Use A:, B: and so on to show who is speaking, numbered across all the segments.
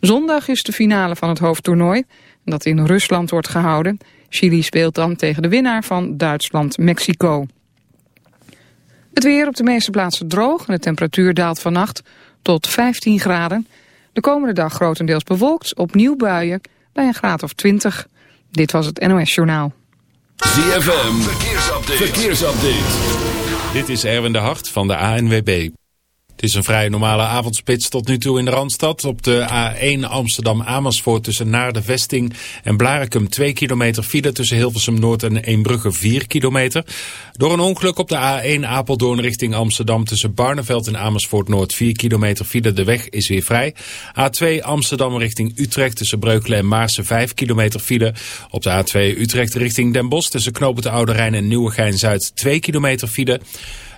A: Zondag is de finale van het hoofdtoernooi, dat in Rusland wordt gehouden. Chili speelt dan tegen de winnaar van Duitsland-Mexico. Het weer op de meeste plaatsen droog en de temperatuur daalt vannacht tot 15 graden. De komende dag grotendeels bewolkt, opnieuw buien bij een graad of 20. Dit was het NOS Journaal.
B: ZFM, verkeersupdate. verkeersupdate.
C: Dit is Erwin de Hart van de ANWB. Het is een vrij normale avondspits tot nu toe in de Randstad. Op de A1 Amsterdam-Amersfoort tussen Naar de Vesting en Blarikum 2 kilometer file tussen Hilversum Noord en Eembrugge 4 kilometer. Door een ongeluk op de A1 Apeldoorn richting Amsterdam tussen Barneveld en Amersfoort Noord 4 kilometer file. De weg is weer vrij. A2 Amsterdam richting Utrecht tussen Breukelen en Maarsen 5 kilometer file. Op de A2 Utrecht richting Den Bosch tussen Knopen de Oude Rijn en Nieuwegein-Zuid 2 kilometer file.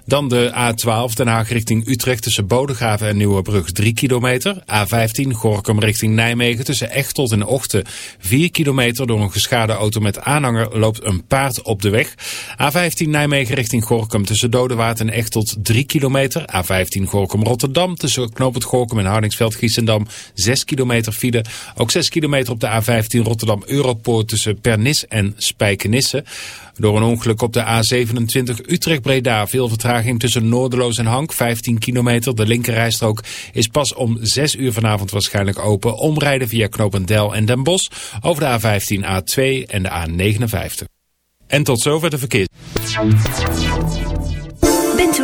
C: Dan de A12 Den Haag richting Utrecht tussen Bodegraven en Nieuwebrug 3 kilometer. A15 Gorkum richting Nijmegen tussen Echtelt en Ochten 4 kilometer. Door een geschade auto met aanhanger loopt een paard op de weg. A15 Nijmegen richting Gorkum tussen Dodewaard en Echtelt 3 kilometer. A15 Gorkum Rotterdam tussen Knoopend Gorkum en Hardingsveld Giessendam 6 kilometer file. Ook 6 kilometer op de A15 Rotterdam Europoort tussen Pernis en Spijkenisse. Door een ongeluk op de A27 Utrecht-Breda veel vertraging tussen Noorderloos en Hank, 15 kilometer. De linkerrijstrook is pas om 6 uur vanavond waarschijnlijk open. Omrijden via Knopendel en Den Bosch over de A15, A2 en de A59. En tot zover de verkeer.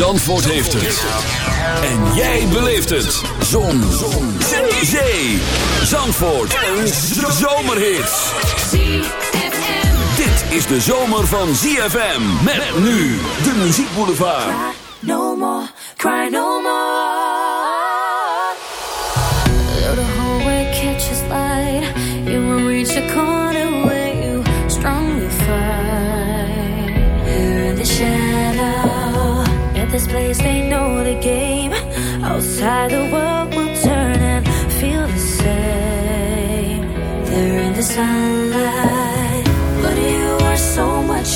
B: Zandvoort heeft het. En jij beleeft het. Zon. Zon. Zee. Zandvoort. Een zomerhit. Dit is de zomer van ZFM. Met nu de muziekboulevard. Boulevard.
D: no more, cry no more.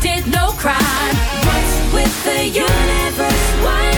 D: did no crime. What's with the universe? Why?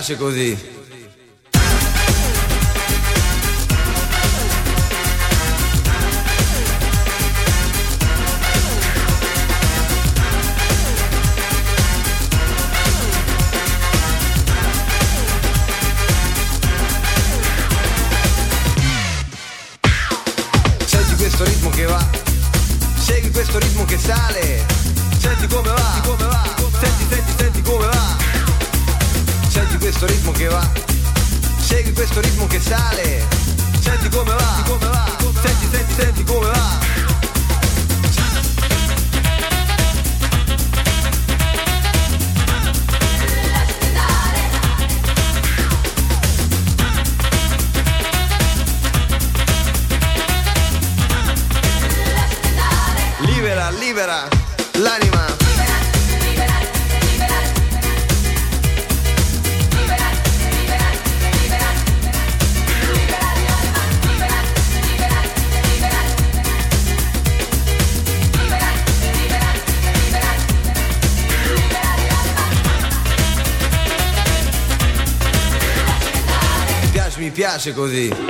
E: piace così. piace così.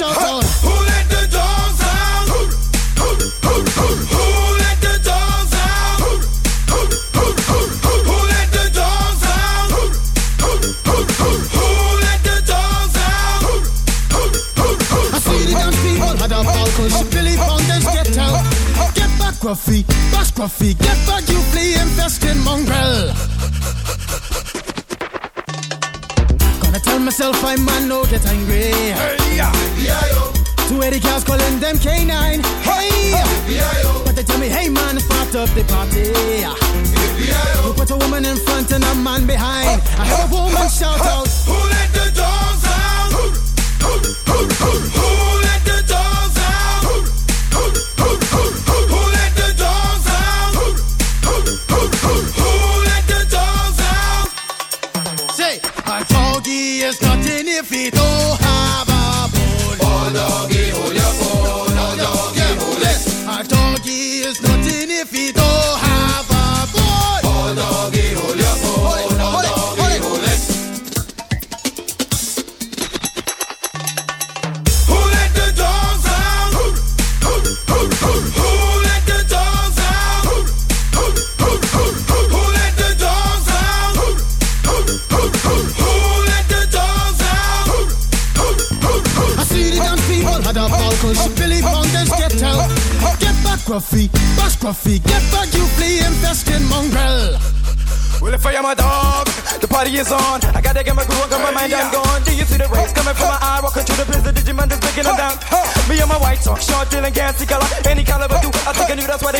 F: Shout out.
E: Who let the dogs out? Who let the dogs out? Who let the dogs out? Who let the dogs out?
F: I see the dance people had a cause Billy Fountains get out. Get back, Gruffy, bash Gruffy, get back, you flea infested mongrel. Tell myself I'm man no get angry. Two eighty cows calling them canine. Hey, but they tell me, hey man, it's part of the party. You put a woman in front and a man behind. I heard a woman shout out.
E: Who let the dogs out? Who
F: is
G: on. I gotta get my groove on, 'cause my mind, I'm gone. Do you see the rays coming from my eye? Walking through the prison, Digimon just breaking them down. Me and my white talk, short, dealing, gassy color. Any caliber, do. I think I knew that's why they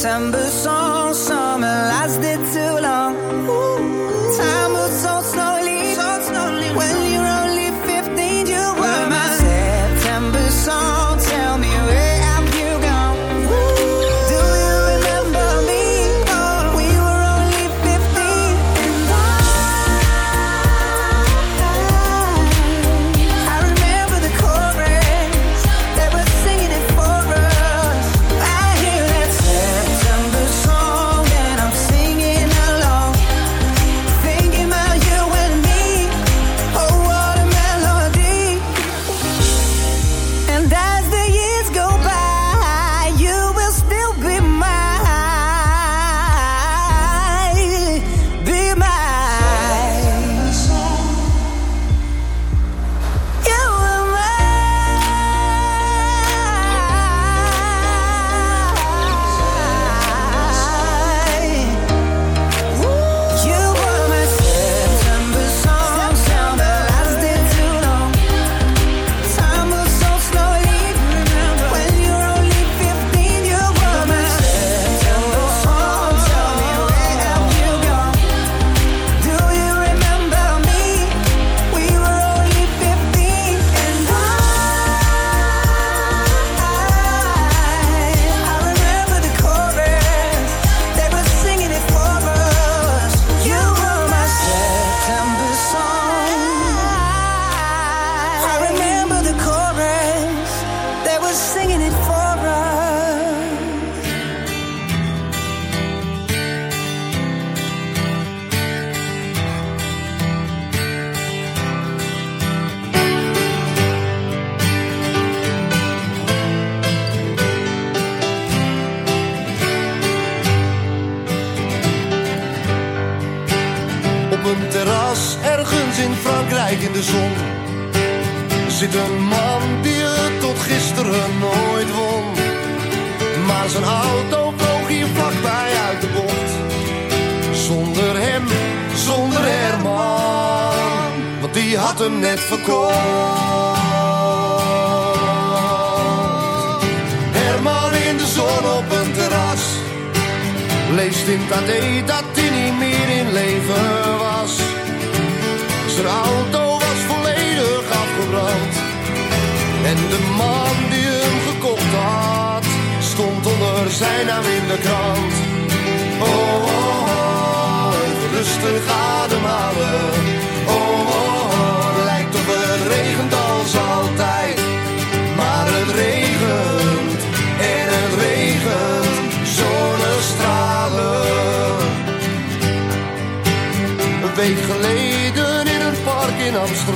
H: September song.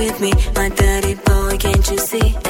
I: with me, my dirty boy, can't you see?